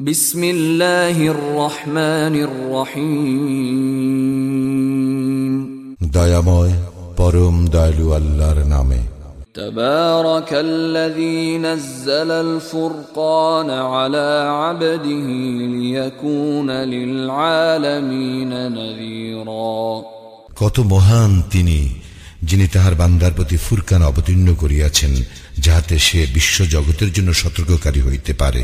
بسم الله الرحمن الرحيم দয়াময় পরম দয়ালু আল্লাহর নামে تبارك الذي نزل الفرقان على عبده ليكون للعالمين نذيرا কত মহান তিনি যিনি তাহার বান্দার প্রতি ফুরকান অবতীর্ণ করিয়াছেন যাহাতে সে বিশ্ব জগতের জন্য সতর্ককারী হইতে পারে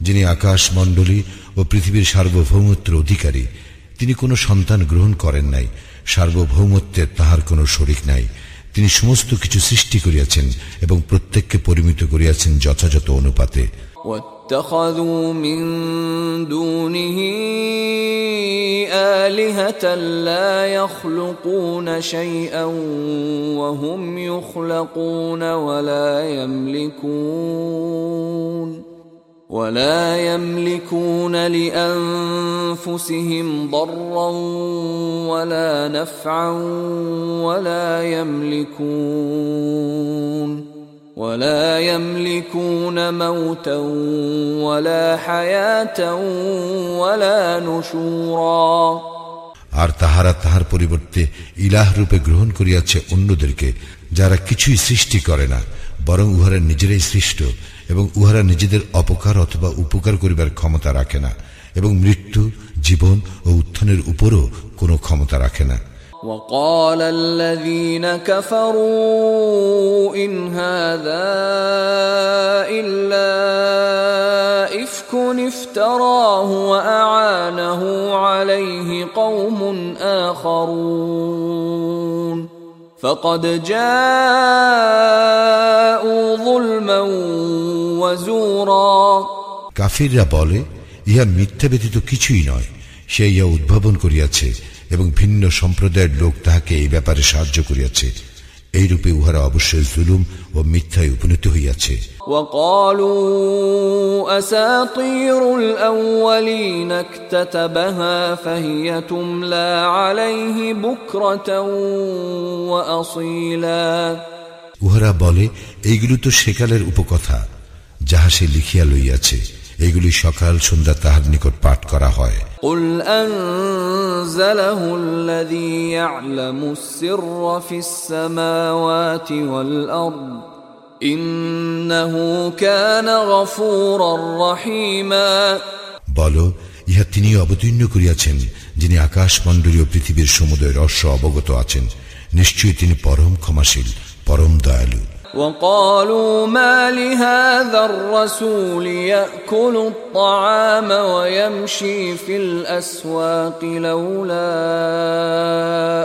যিনি আকাশ মণ্ডলী ও পৃথিবীর সার্বভৌমত্বের অধিকারী তিনি কোনো সন্তান গ্রহণ করেন নাই সার্বভৌমত্বের তাহার কোনো শরিক নাই তিনি সমস্ত কিছু সৃষ্টি করিয়াছেন এবং প্রত্যেককে পরিমিত করিয়াছেন যথাযথ অনুপাতে واتخذوا من دونه آلهة لا يخلقون شيئا وهم يخلقون ولا يملكون ولا يملكون لأنفسهم ضرا ولا نفعا ولا يملكون ولا يملكون موتا ولا حياة ولا نشورا আর তাহারা তাহার পরিবর্তে ইলাহ রূপে গ্রহণ করিয়াছে অন্যদেরকে যারা কিছুই সৃষ্টি করে না বরং উহারা নিজেরাই সৃষ্ট এবং উহারা নিজেদের অপকার অথবা উপকার করিবার ক্ষমতা রাখে না এবং মৃত্যু জীবন ও উত্থানের উপরও কোনো ক্ষমতা রাখে না وقال الذين كفروا إن هذا إلا إفك افتراه وأعانه عليه قوم آخرون فقد جاءوا ظلما وزورا কাফিররা বলে ইহা মিথ্যা ব্যতীত কিছুই নয় সে ইহা উদ্ভাবন করিয়াছে এবং ভিন্ন সম্প্রদায়ের লোক তাহাকে এই ব্যাপারে সাহায্য করিয়াছে এইরূপে উহারা অবশ্যই জুলুম ও মিথ্যায় উপনীত হইয়াছে। উহারা বলে এইগুলো তো সেকালের উপকথা যাহা সে লিখিয়া লইয়াছে। এগুলি সকাল সন্ধ্যা তাহার নিকট পাঠ করা হয়। বল ইহা তিনি অবতীর্ণ করিয়াছেন যিনি আকাশমণ্ডলী ও পৃথিবীর সমুদয় রহস্য অবগত আছেন। নিশ্চয়ই তিনি পরম ক্ষমাশীল পরম দয়ালু। وقالوا ما لهذا الرسول يأكل الطعام ويمشي في الأسواق لولا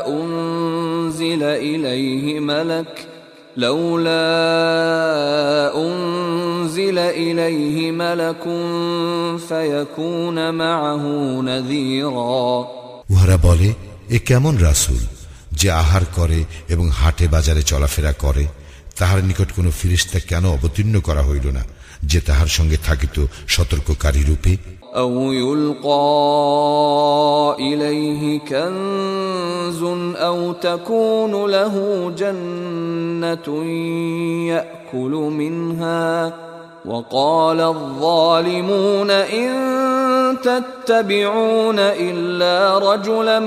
أنزل إليه ملك لولا أنزل إليه ملك فيكون معه نذيرا উহারা বলে এ কেমন রাসূল যে আহার করে এবং হাটে বাজারে চলাফেরা করে তাহার নিকট কোনো ফিরিস্তা কেন অবতীর্ণ করা হইল না যে তাহার সঙ্গে থাকিত সতর্ককারী রূপে أو يلقى إليه كنز أو تكون له جنة يأكل منها وقال الظالمون إن تتبعون إلا رجلا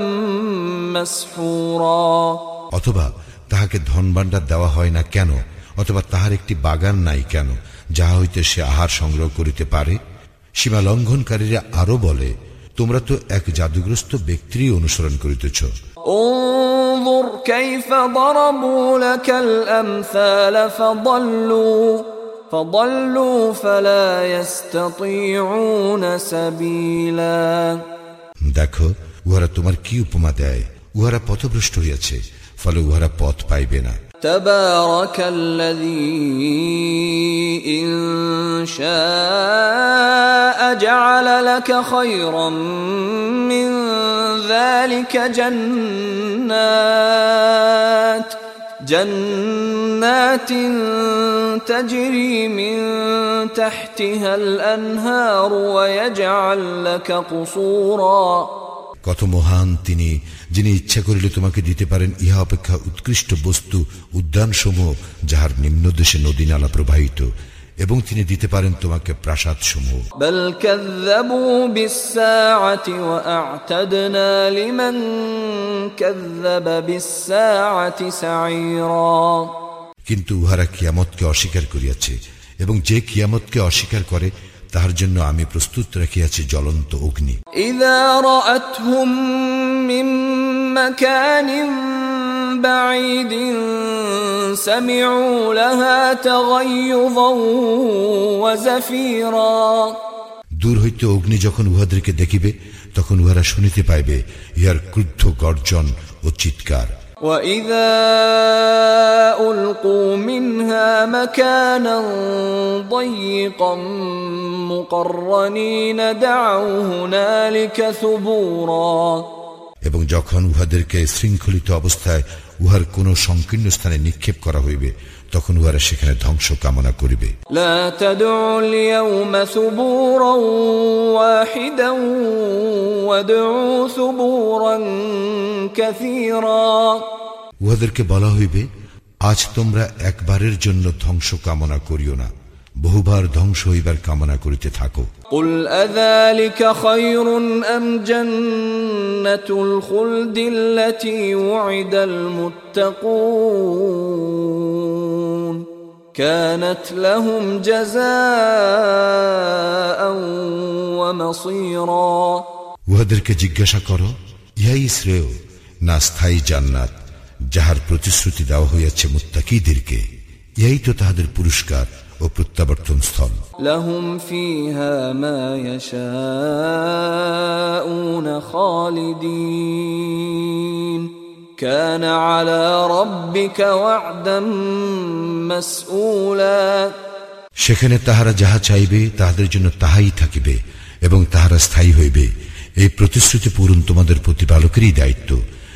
مسحورا অথবা তাহাকে ধনভাণ্ডার দেওয়া হয় না কেন অথবা তাহার একটি বাগান নাই কেন যাহা হইতে সে আহার সংগ্রহ করিতে পারে সীমা লঙ্ঘনকারীরা আরো বলে তোমরা তো এক জাদুগ্রস্ত ব্যক্তিরই অনুসরণ করিতেছ انظر كيف ضربوا لك الأمثال فضلوا فضلوا فلا يستطيعون سبيلا দেখো উহারা তোমার কি উপমা দেয় উহারা পথভ্রষ্ট হইয়াছে ফলে উহারা পথ পাইবে না تبارك الذي إن شاء جعل لك خيرا من ذلك جنات جنات تجري من تحتها الأنهار ويجعل لك قصورا কত মহান তিনি যিনি ইচ্ছা করিলে তোমাকে দিতে পারেন ইহা অপেক্ষা উৎকৃষ্ট বস্তু উদ্যানসমূহ যাহার নিম্নদেশে নদী নালা প্রবাহিত এবং তিনি দিতে পারেন তোমাকে প্রাসাদ সমূহ কিন্তু উহারা কিয়ামতকে অস্বীকার করিয়াছে এবং যে কিয়ামতকে অস্বীকার করে তাহার জন্য আমি প্রস্তুত রাখিয়াছি জ্বলন্ত অগ্নি إذا رأتهم من مكان بعيد سمعوا لها تغيظا وزفيرا দূর হইতে অগ্নি যখন উহাদেরকে দেখিবে তখন উহারা শুনিতে পাইবে ইহার ক্রুদ্ধ গর্জন ও চিৎকার وإذا ألقوا منها مكانا ضيقا مقرنين دعوا هنالك ثبورا এবং যখন উহাদেরকে শৃঙ্খলিত অবস্থায় উহার কোন সংকীর্ণ স্থানে নিক্ষেপ করা হইবে তখন উহারা সেখানে ধ্বংস কামনা করিবে। উহাদেরকে বলা হইবে আজ তোমরা একবারের জন্য ধ্বংস কামনা করিও না। বহুবার ধ্বংস হইবার কামনা করিতে থাকো قل أذلك خير أم جنة الخلد التي وعد المتقون كانت لهم جزاء ومصيرا উহাদেরকে জিজ্ঞাসা করো ইহাই শ্রেয় না স্থায়ী জান্নাত যাহার প্রতিশ্রুতি দেওয়া হইয়াছে মুত্তাকিদেরকে ইহাই তো তাহাদের পুরস্কার ও প্রত্যাবর্তন স্থল। লাহুম ফিহা মা ইয়াশাউনা খালিদিন। কানা আলা রাব্বিকা ওয়া'দাম সেখানে তাহারা যাহা চাইবে তাহাদের জন্য তাহাই থাকিবে এবং তাহারা স্থায়ী হইবে। এই প্রতিশ্রুতি পূরণ তোমাদের প্রতিপালকেরই দায়িত্ব।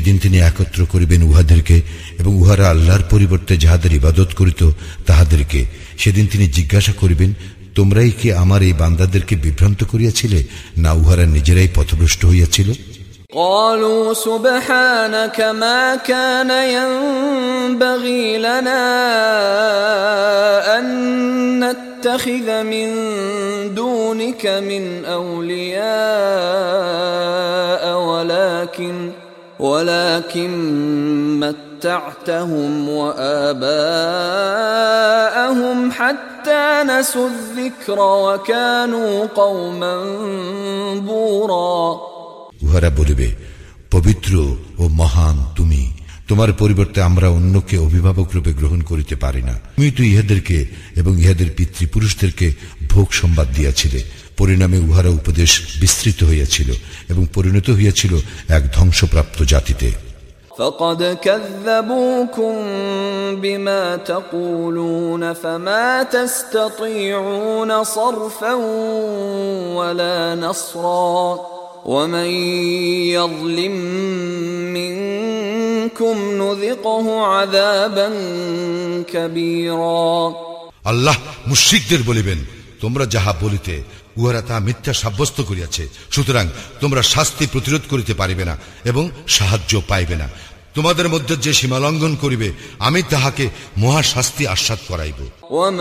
এবং যেদিন তিনি একত্র করিবেন উহাদেরকে এবং উহারা আল্লাহর পরিবর্তে যাহাদের ইবাদত করিত তাহাদেরকে সেদিন তিনি জিজ্ঞাসা করিবেন তোমরাই কি আমার এই বান্দাদেরকে বিভ্রান্ত করিয়াছিলে না উহারা নিজেরাই পথভ্রষ্ট হইয়াছিল قالوا سبحانك ما كان ينبغي لنا أن نتخذ من دونك من أولياء ولكن ولكن متعتهم وآباءهم حتى نسوا الذكر وكانوا قوما بورا উহারা বলিবে পবিত্র ও মহান তুমি তোমার পরিবর্তে আমরা অন্যকে অভিভাবক রূপে গ্রহণ করিতে পারি না তুমি তো ইহাদেরকে এবং ইহাদের পিতৃপুরুষদেরকে ভোগ সংবাদ দিয়াছিলে পরিণামে উহারা উপদেশ বিস্তৃত হইয়াছিল এবং পরিণত হইয়াছিল এক ধ্বংসপ্রাপ্ত জাতিতে فقد كذبوكم بما تقولون فما تستطيعون صرفا ولا نصرا ومن يظلم منكم نذقه عذابا كبيرا আল্লাহ মুশ্রিকদের বলিবেন তোমরা যাহা বলিতে উহারা তা মিথ্যা সাব্যস্ত করিয়াছে। সুতরাং তোমরা শাস্তি প্রতিরোধ করিতে পারিবে না এবং সাহায্য পাইবে না। তোমাদের মধ্যে যে সীমা লঙ্ঘন করিবে, আমি তাহাকে মহাশাস্তি আশ্বাদ করাইব। ওয়া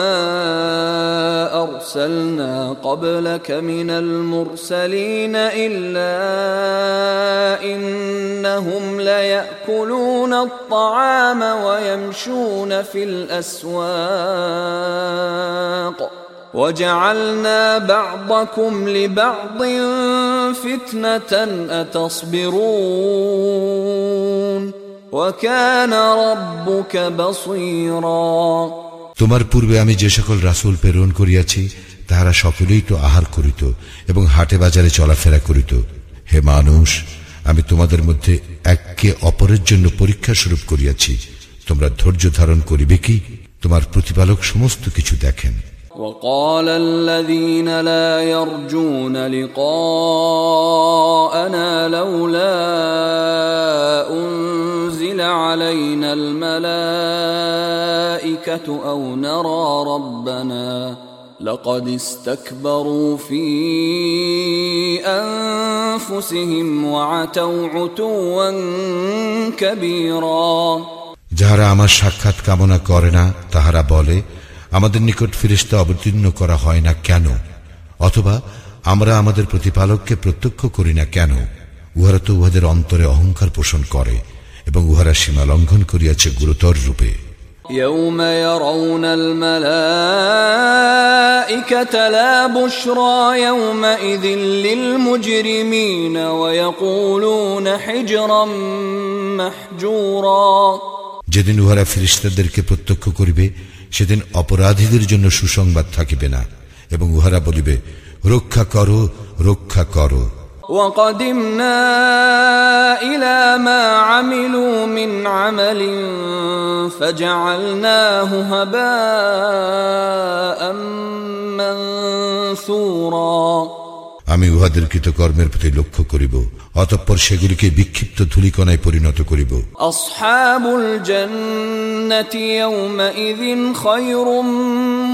وجعلنا بعضكم لبعض فتنة أتصبرون وكان ربك بصيرا তোমার পূর্বে আমি যে সকল রাসূল প্রেরণ করিয়াছি তাহারা সকলেই তো আহার করিত এবং হাটে বাজারে চলাফেরা করিত হে মানুষ আমি তোমাদের মধ্যে এককে অপরের জন্য পরীক্ষা স্বরূপ করিয়াছি তোমরা ধৈর্য ধারণ করিবে কি তোমার প্রতিপালক সমস্ত কিছু দেখেন وقال الذين لا يرجون لقاءنا لولا أنزل علينا الملائكة أو نرى ربنا لقد استكبروا في أنفسهم وعتوا عتوا كبيرا যাহারা আমার সাক্ষাৎ কামনা করে না তাহারা বলে আমাদের নিকট ফিরিস্তা অবতীর্ণ করা হয় না কেন অথবা আমরা আমাদের প্রতিপালককে প্রত্যক্ষ করি না কেন উহারা তো উহাদের অন্তরে অহংকার পোষণ করে এবং উহারা সীমা লঙ্ঘন করিয়াছে গুরুতর রূপে يوم يرون الملائكة لا بشرى يومئذ للمجرمين ويقولون حجرا محجورا যেদিন উহারা ফিরিস্তাদেরকে প্রত্যক্ষ করিবে সেদিন অপরাধীদের জন্য সুসংবাদ থাকিবে না এবং উহারা বলিবে রক্ষা করো রক্ষা করো وقدمنا إلى ما عملوا من عمل فجعلناه هباء منثورا আমি উহাদের কৃতকর্মের প্রতি লক্ষ্য করিব অতঃপর সেগুলিকে বিক্ষিপ্ত ধুলিকণায় পরিণত করিব। আসহাবুল জান্নাতি ইয়াউমাইযিন খায়রুম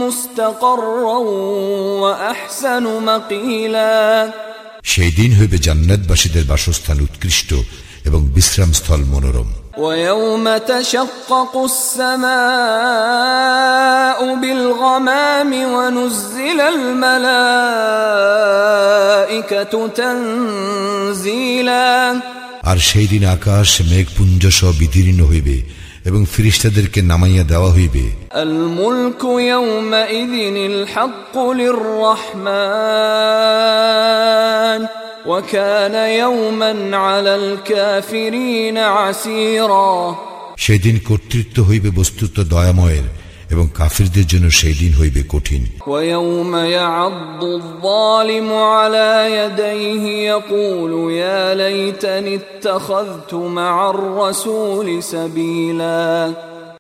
মুস্তাকাররান ওয়া আহসানু মাকিলা। সেই দিন হইবে জান্নাতবাসীদের বাসস্থান উৎকৃষ্ট এবং বিশ্রামস্থল মনোরম। ويوم تشقق السماء بالغمام ونزل الملائكة تنزيلا আর সেই দিন আকাশ মেঘপুঞ্জ সহ বিদীর্ণ হইবে এবং ফিরিস্তাদেরকে নামাইয়া দেওয়া হইবে الملك সেদিন কর্তৃত্ব হইবে বস্তুত দয়াময়ের এবং কাফিরদের জন্য সেই দিন হইবে কঠিন।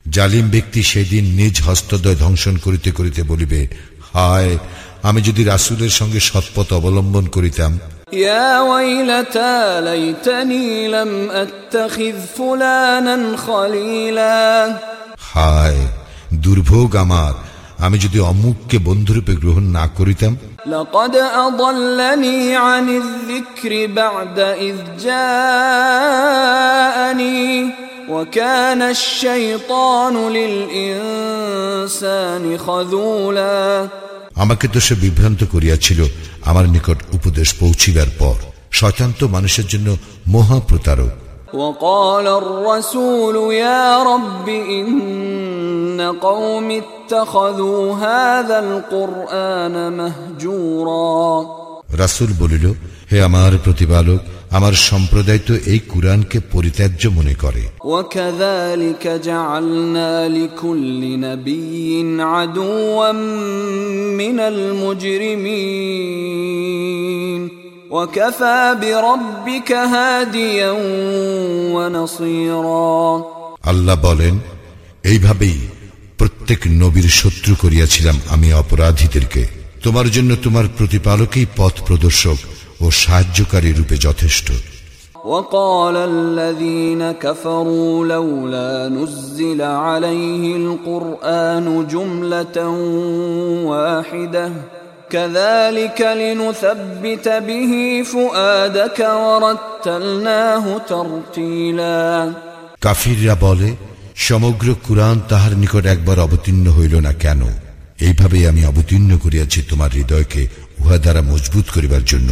জালিম ব্যক্তি সেদিন নিজ হস্তদয় ধ্বংসন করিতে করিতে বলিবে হায় আমি যদি রাসুলের সঙ্গে সৎপথ অবলম্বন করিতাম يا ويلتى ليتني لم اتخذ فلانا خليلا হায় দুর্ভোগ আমার আমি যদি অমুককে বন্ধুরূপে গ্রহণ না করিতাম لقد اضلني عن الذكر بعد اذ جاءني وكان الشيطان للانسان خذولا আমাকে তো সে বিভ্রান্ত করিয়াছিল আমার নিকট উপদেশ পৌঁছিবার পর শয়তান তো মানুষের জন্য মহাপ্রতারক وقال الرسول يا رب إن قوم اتخذوا هذا القرآن مهجورا রাসূল বলিল হে আমার প্রতিপালক আমার সম্প্রদায় তো এই কুরআনকে পরিত্যাজ্য মনে করে وكذلك جعلنا لكل نبي عدوا من المجرمين وكفى بربك هاديا ونصيرا আল্লাহ বলেন এইভাবেই প্রত্যেক নবীর শত্রু করিয়াছিলাম আমি অপরাধীদেরকে তোমার জন্য তোমার প্রতিপালকই পথ প্রদর্শক ও সাহায্যকারী রূপে যথেষ্ট وقال الذين كفروا لولا نزل عليه القرآن جملة واحدة كذلك لنثبت به فؤادك ورتلناه ترتيلا কাফিররা বলে সমগ্র কুরআন তাহার নিকট একবার অবতীর্ণ হইল না কেন এইভাবে আমি অবতীর্ণ করিয়াছি তোমার হৃদয়কে উহা দ্বারা মজবুত করিবার জন্য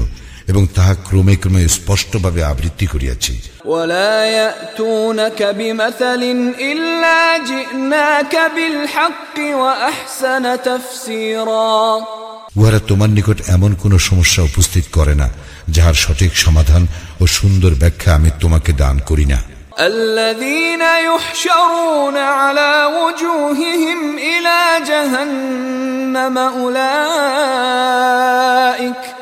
এবং তাহা ক্রমে ক্রমে স্পষ্টভাবে আবৃত্তি করিয়াছি ولا يأتونك بمثل إلا جئناك بالحق وأحسن تفسيرا উহারা তোমার নিকট এমন কোন সমস্যা উপস্থিত করে না যাহার সঠিক সমাধান ও সুন্দর ব্যাখ্যা আমি তোমাকে দান করি না الذين يحشرون على وجوههم إلى جهنم أولئك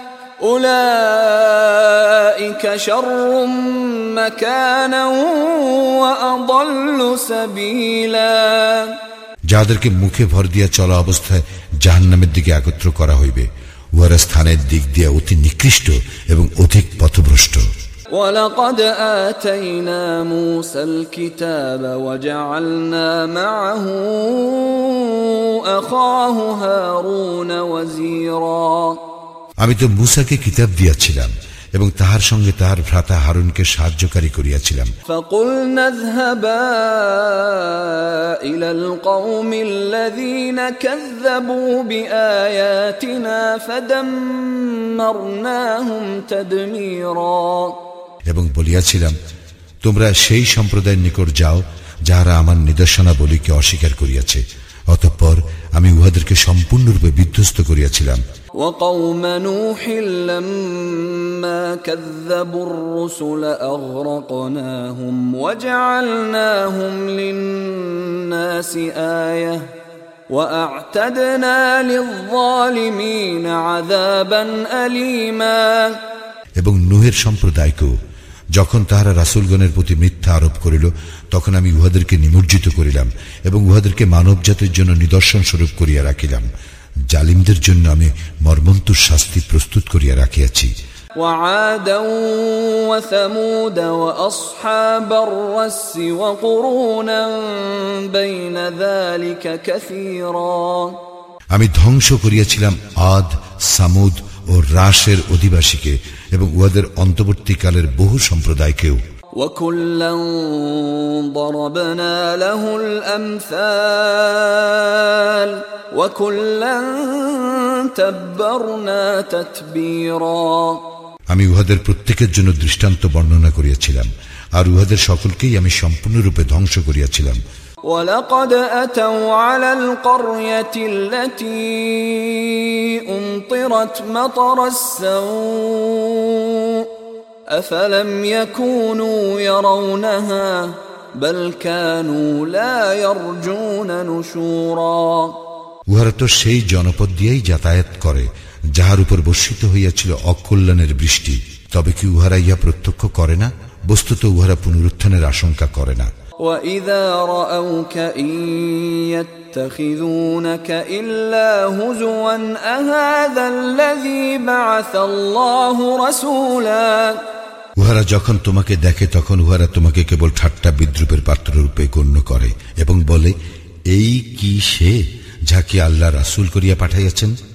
أولئك شر مكانا وأضل سبيلا যাদেরকে মুখে ভর দিয়া চলা অবস্থায় জাহান্নামের দিকে একত্র করা হইবে উহারা স্থানের দিক দিয়া অতি নিকৃষ্ট এবং অধিক পথভ্রষ্ট ولقد آتينا موسى الكتاب وجعلنا معه أخاه هارون وزيرا আমি তো মুসাকে কিতাব দিয়াছিলাম এবং তাহার সঙ্গে তাহার ভ্রাতা হারুনকে সাহায্যকারী করিয়াছিলাম। এবং বলিয়াছিলাম তোমরা সেই সম্প্রদায়ের নিকট যাও যাহারা আমার নিদর্শনাবলীকে অস্বীকার করিয়াছে। অতঃপর আমি উহাদেরকে সম্পূর্ণরূপে বিধ্বস্ত করিয়াছিলাম وقوم نوح لما كذبوا الرسل أغرقناهم وجعلناهم للناس آية وأعتدنا للظالمين عذابا أليما এবং নুহের সম্প্রদায়কেও যখন তাহারা রাসুলগণের প্রতি মিথ্যা আরোপ করিল তখন আমি উহাদেরকে নিমজ্জিত করিলাম এবং উহাদেরকে মানব জাতির জন্য নিদর্শন স্বরূপ করিয়া রাখিলাম জালিমদের জন্য আমি মর্মন্তুর শাস্তি প্রস্তুত করিয়া রাখিয়াছি وعادا وثمود وأصحاب الرس وقرونا بين ذلك كثيرا আমি ধ্বংস করিয়াছিলাম আদ সামুদ ও রাসের অধিবাসীকে এবং উহাদের অন্তর্বর্তীকালের বহু সম্প্রদায়কেও وكلا ضربنا له الامثال وكلا تبرنا تتبيرا আমি উহাদের প্রত্যেকের জন্য দৃষ্টান্ত বর্ণনা করিয়াছিলাম আর উহাদের সকলকেই আমি সম্পূর্ণরূপে ধ্বংস করিয়াছিলাম ولقد اتوا على القريه التي امطرت مطر السوء افلم يكونوا يرونها بل كانوا لا يرجون نشورا উহারা তো সেই জনপদ দিয়েই যাতায়াত করে যাহার উপর বর্ষিত হইয়াছিল অকল্যাণের বৃষ্টি তবে কি উহারা ইহা প্রত্যক্ষ করে না বস্তুত উহারা পুনরুত্থানের আশঙ্কা করে না واذا راوك ان يتخذونك الا هزوا اهذا الذي بعث الله رسولا উহারা যখন তোমাকে দেখে তখন উহারা তোমাকে কেবল ঠাট্টা বিদ্রুপের পাত্ররূপে গণ্য করে এবং বলে এই কি সে যাকে আল্লাহ রাসূল করিয়া পাঠাইয়াছেন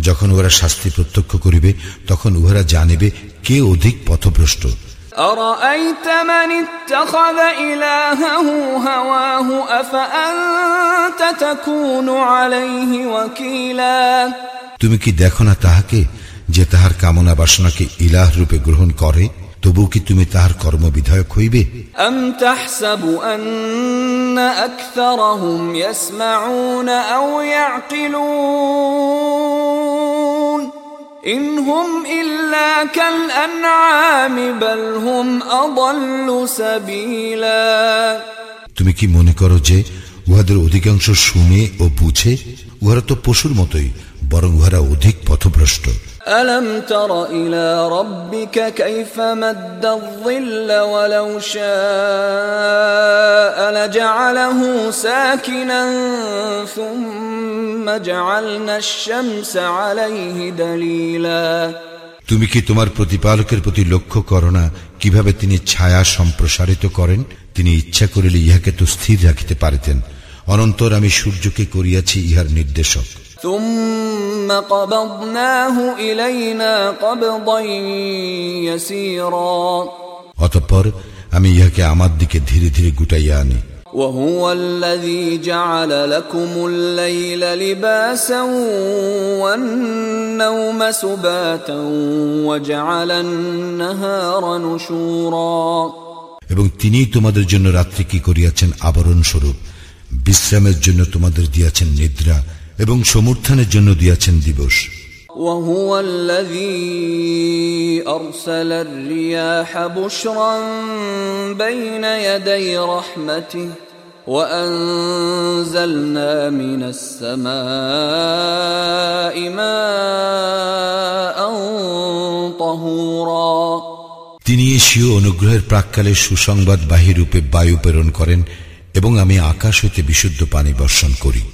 যখন ওরা শাস্তি প্রত্যক্ষ করিবে তখন উহারা জানিবে কে অধিক পথভ্রষ্ট أرأيت من اتخذ إلهه هواه أفأنت تكون عليه وكيلا তুমি কি দেখো না তাহাকে যে তাহার কামনা বাসনাকে ইলাহ রূপে গ্রহণ করে তবু কি তুমি তাহার কর্ম বিধায়ক হইবে ইনহুম ইল্লা সাবিলা। তুমি কি মনে করো যে উহাদের অধিকাংশ শুনে ও বুঝে? উহারা তো পশুর মতোই বরং উহারা অধিক পথভ্রষ্ট। ألم تر إلى ربك كيف مد الظل ولو شاء لجعله ساكنا ثم جعلنا الشمس عليه دليلا তুমি কি তোমার প্রতিপালকের প্রতি লক্ষ্য করো না কিভাবে তিনি ছায়া সম্প্রসারিত করেন তিনি ইচ্ছা করিলে ইহাকে তো স্থির রাখিতে পারিতেন অনন্তর আমি সূর্যকে করিয়াছি ইহার নির্দেশক ثم قبضناه إلينا قبضا يسيرا অতঃপর আমি ইহাকে আমার দিকে ধীরে ধীরে গুটাইয়া আনি وهو الذي جعل لكم الليل لباسا والنوم سباتا وجعل النهار نشورا এবং তিনিই তোমাদের জন্য রাত্রি কি করিয়াছেন আবরণ স্বরূপ বিশ্রামের জন্য তোমাদের দিয়াছেন নিদ্রা এবং সমর্থনের জন্য দিয়াছেন দিবস وهو الذي أرسل الرياح بشرا بين يدي رحمته وأنزلنا من السماء ماء طهورا তিনি এশীয় অনুগ্রহের প্রাককালে সুসংবাদ বাহী রূপে বায়ু প্রেরণ করেন এবং আমি আকাশ হইতে বিশুদ্ধ পানি বর্ষণ করি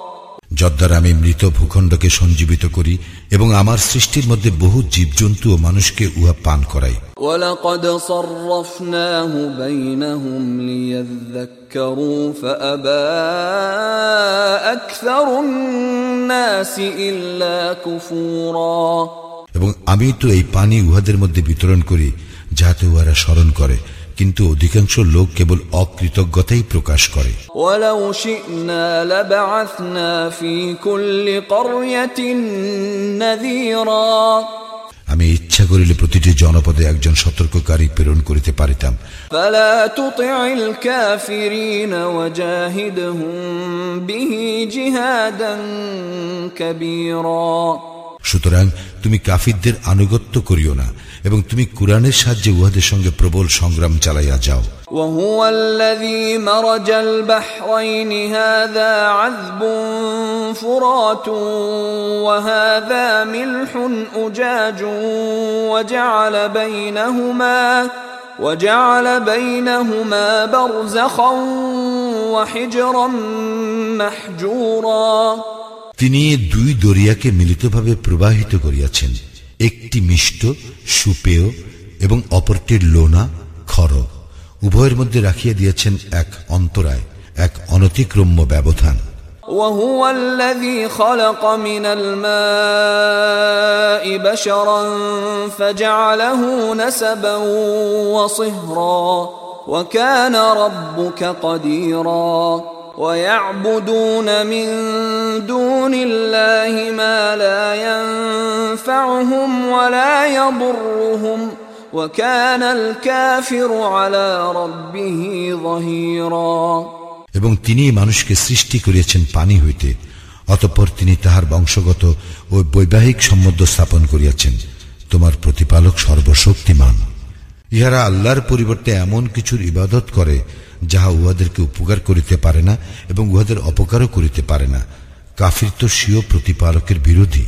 যদ্বারা আমি মৃত ভূখণ্ডকে সঞ্জীবিত করি এবং আমার সৃষ্টির মধ্যে বহু জীবজন্তু ও মানুষকে উহা পান করাই। এবং আমি তো এই পানি উহাদের মধ্যে বিতরণ করি যাতে উহারা স্মরণ করে। কিন্তু অধিকাংশ লোক কেবল অকৃতজ্ঞতাই প্রকাশ করে। আমি ইচ্ছা করিলে প্রতিটি জনপদে একজন সতর্ককারী প্রেরণ করিতে পারিতাম। বিহি জিহাদং وجاهدهم به جهادا كبيرا সুতরাং তুমি কাফিরদের আনুগত্য করিও না এবং তুমি কোরআনের সাহায্যে উহাদের সঙ্গে প্রবল সংগ্রাম চালাইয়া যাও وهو الذي مرج البحرين هذا عذب فرات وهذا ملح أجاج وجعل بينهما وجعل بينهما برزخا وحجرا محجورا তিনি এ দুই দরিয়াকে মিলিতভাবে প্রবাহিত করিয়াছেন একটি মিষ্ট সুপেয় এবং অপরটির লোনা খর উভয়ের মধ্যে রাখিয়া দিয়েছেন এক অন্তরায় এক অনতিক্রম্য ব্যবধান وهو الذي خلق من الماء بشرا فجعله نسبا وصهرا وكان ربك قديرا ويعبدون من دون الله ما لا ينفعهم ولا يضرهم وكان الكافر على ربه ظهيرا এবং তিনি মানুষকে সৃষ্টি করিয়াছেন পানি হইতে অতঃপর তিনি তাহার বংশগত ও বৈবাহিক সম্বন্ধ স্থাপন করিয়াছেন তোমার প্রতিপালক সর্বশক্তিমান ইহারা আল্লাহর পরিবর্তে এমন কিছুর ইবাদত করে যাহা উহাদেরকে উপকার করিতে পারে না এবং উহাদের অপকারও করিতে পারে না কাফির তো স্বীয় প্রতিপালকের বিরোধী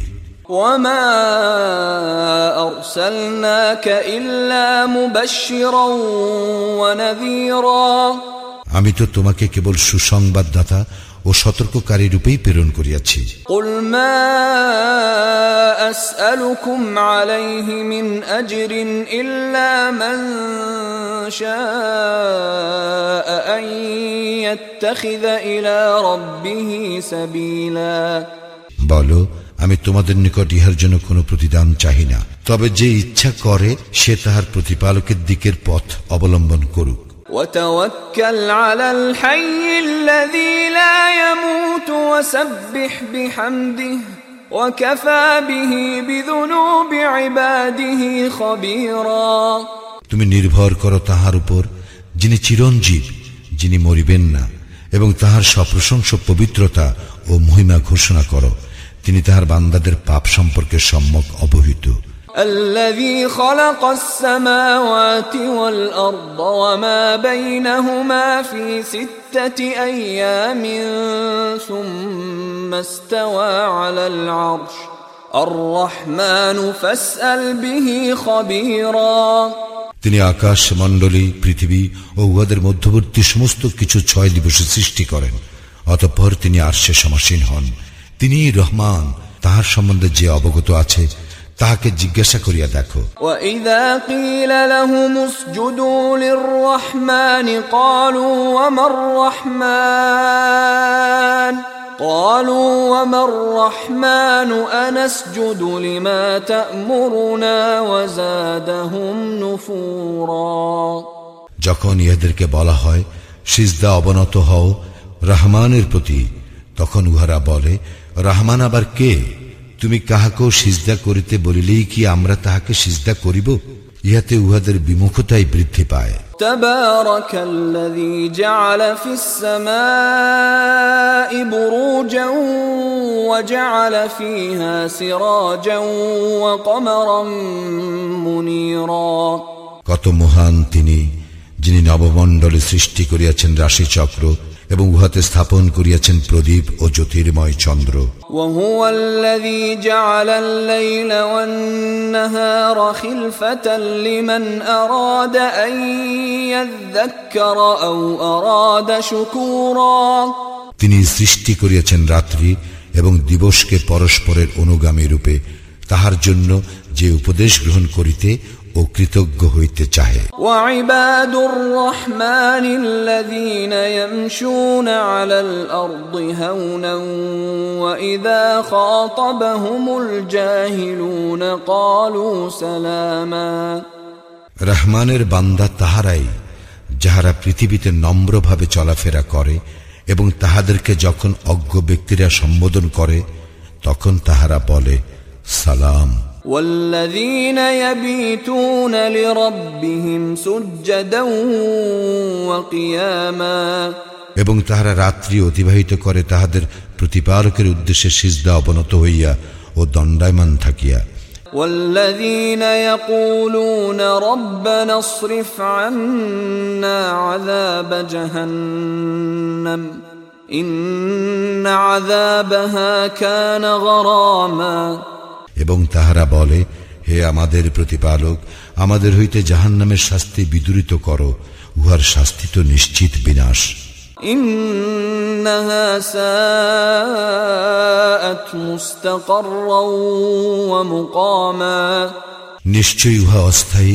وما أرسلناك إلا مبشرا ونذيرا আমি তো তোমাকে কেবল সুসংবাদদাতা ও সতর্ককারী রূপেই প্রেরণ করিয়াছি قل ما أسألكم عليه من أجر إلا من شاء أن يتخذ إلى ربه سبيلا বলো আমি তোমাদের নিকট ইহার জন্য কোনো প্রতিদান চাহি না তবে যে ইচ্ছা করে সে তাহার প্রতিপালকের দিকের পথ অবলম্বন করুক وتوكل على الحي الذي لا يموت وسبح بحمده وكفى به بذنوب عباده خبيرا তুমি নির্ভর করো তাহার উপর যিনি চিরঞ্জীব যিনি মরিবেন না এবং তাহার সপ্রশংস পবিত্রতা ও মহিমা ঘোষণা করো তিনি তাহার বান্দাদের পাপ সম্পর্কে সম্যক অবহিত الذي خلق السماوات والأرض وما بينهما في ستة أيام ثم استوى على العرش الرحمن فاسأل به خبيرا তিনি আকাশ মণ্ডলী পৃথিবী ও উহাদের মধ্যবর্তী সমস্ত কিছু ছয় দিবসে সৃষ্টি করেন অতঃপর তিনি আর্শে সমাসীন হন তিনি রহমান তাহার সম্বন্ধে যে অবগত আছে তাহাকে জিজ্ঞাসা করিয়া দেখো وإذا قيل لهم اسجدوا للرحمن قالوا وما الرحمن قالوا وما الرحمن أنسجد لما تأمرنا وزادهم نفورا যখন ইহাদেরকে বলা হয় সিজদা অবনত হও রহমানের প্রতি তখন উহারা বলে রহমান আবার কে তুমি কাহাকেও সিজদা করিতে বলিলেই কি আমরা তাহাকে সিজদা করিব? ইহাতে উহাদের বিমুখতাই বৃদ্ধি পায়। تبارك الذي جعل في السماء بروجا وجعل فيها سراجا وقمرا منيرا কত মহান তিনি যিনি নবমণ্ডলে সৃষ্টি করিয়াছেন রাশি চক্র এবং উহাতে স্থাপন করিয়াছেন প্রদীপ ও জ্যোতির্ময় চন্দ্র। তিনি সৃষ্টি করিয়াছেন রাত্রি এবং দিবসকে পরস্পরের অনুগামী রূপে। তাহার জন্য যে উপদেশ গ্রহণ করিতে ও কৃতজ্ঞ হইতে চাহে وعباد الرحمن الذين يمشون على الأرض هونا وإذا خاطبهم الجاهلون قالوا سلاما রহমানের বান্দা তাহারাই যাহারা পৃথিবীতে নম্রভাবে চলাফেরা করে এবং তাহাদেরকে যখন অজ্ঞ ব্যক্তিরা সম্বোধন করে তখন তাহারা বলে সালাম والذين يبيتون لربهم سجدا وقياما এবং তাহারা রাত্রি অতিবাহিত করে তাহাদের প্রতিপালকের উদ্দেশ্যে সিজদা অবনত হইয়া ও দণ্ডায়মান থাকিয়া والذين يقولون ربنا اصرف عنا عذاب جهنم إن عذابها كان غراما এবং তাহারা বলে হে আমাদের প্রতিপালক আমাদের হইতে জাহান্নামের শাস্তি বিদূরিত করো উহার শাস্তি তো নিশ্চিত বিনাশ إنها ساءت مستقرا ومقاما নিশ্চয়ই উহা অস্থায়ী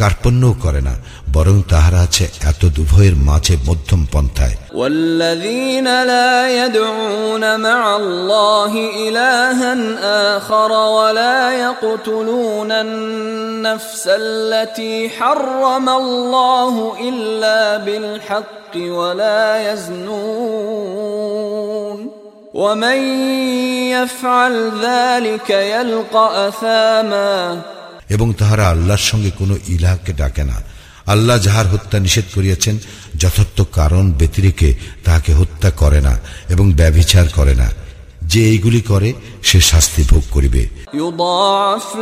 কার্পণ্যও করে না বরং তাহারা আছে এত দুভয়ের মাঝে মধ্যম পন্থায় والذين لا يدعون مع الله إلها آخر ولا يقتلون النفس التي حرم الله إلا بالحق ولا يزنون ومن يفعل ذلك يلقى أثاما এবং তাহারা আল্লাহর সঙ্গে কোনো ইলাহকে ডাকে না। আল্লাহ যাহার হত্যা নিষেধ করিয়াছেন, যথার্থ কারণ ব্যতিরেকে তাহাকে হত্যা করে না এবং ব্যভিচার করে না। যে এইগুলি করে, সে শাস্তি ভোগ করিবে। ইউদাফ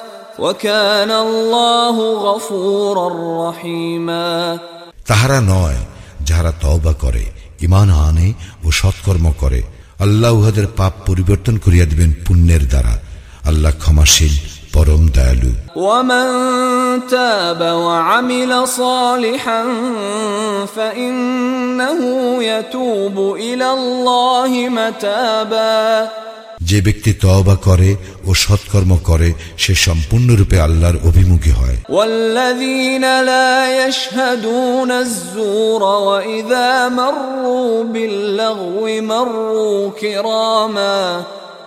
وكان الله غفورا رحيما তাহারা নয় যাহারা তওবা করে ইমান আনে ও সৎকর্ম করে আল্লাহ উহাদের পাপ পরিবর্তন করিয়া দিবেন পুণ্যের দ্বারা আল্লাহ ক্ষমাশীল পরম দয়ালু ومن تاب وعمل صالحا فإنه يتوب إلى الله متابا যে ব্যক্তি তওবা করে ও সৎকর্ম করে সে সম্পূর্ণরূপে আল্লাহর অভিমুখী হয়।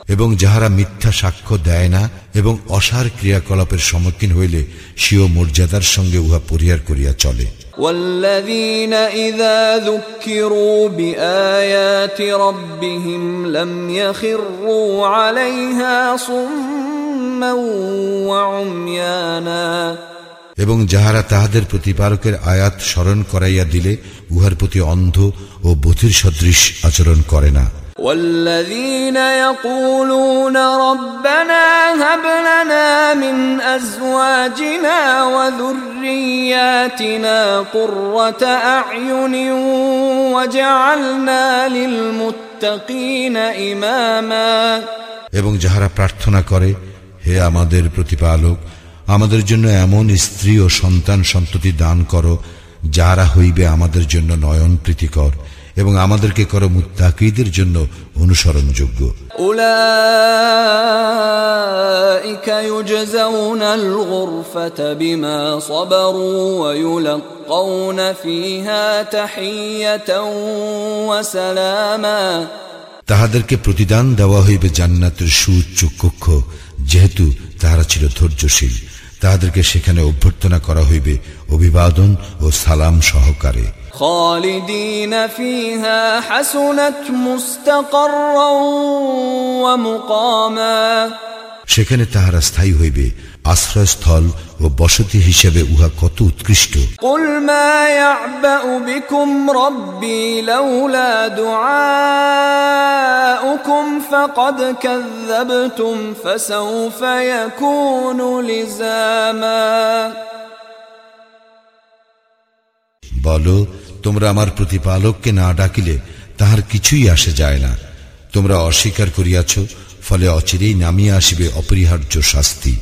এবং যাহারা মিথ্যা সাক্ষ্য দেয় না এবং অসার ক্রিয়াকলাপের সম্মুখীন হইলে স্বীয় মর্যাদার সঙ্গে উহা পরিহার করিয়া চলে। والذين إذا ذكروا بآيات ربهم لم يخروا عليها صما وعميانا এবং যাহারা তাহাদের প্রতিপালকের আয়াত স্মরণ করাইয়া দিলে উহার প্রতি অন্ধ ও বধির সদৃশ আচরণ করে না والذين يقولون ربنا هب لنا من ازواجنا وذرياتنا قرة اعين وجعلنا للمتقين اماما এবং যাহারা প্রার্থনা করে হে আমাদের প্রতিপালক আমাদের জন্য এমন স্ত্রী ও সন্তান সন্ততি দান করো যাহারা হইবে আমাদের জন্য নয়ন প্রীতিকর এবং আমাদেরকে করো মুত্তাকিদের জন্য অনুসরণযোগ্য أولئك يجزون الغرفة بما صبروا ويلقون فيها تحية وسلاما তাহাদেরকে প্রতিদান দেওয়া হইবে জান্নাতের সুউচ্চ কক্ষ যেহেতু তাহারা ছিল ধৈর্যশীল তাহাদেরকে সেখানে অভ্যর্থনা করা হইবে অভিবাদন ও সালাম সহকারে خالدين فيها حسنت مستقرا ومقاما সেখানে তাহারা স্থায়ী হইবে আশ্রয়স্থল ও বসতি হিসেবে উহা কত উৎকৃষ্ট قل ما يعبأ بكم ربي لولا دعاؤكم فقد كذبتم فسوف يكون لزاما বলো তোমরা আমার প্রতিপালককে না ডাকিলে তাহার কিছুই আসে যায় না। তোমরা অস্বীকার করিয়াছ, ফলে অচিরেই নামিয়ে আসিবে অপরিহার্য শাস্তি।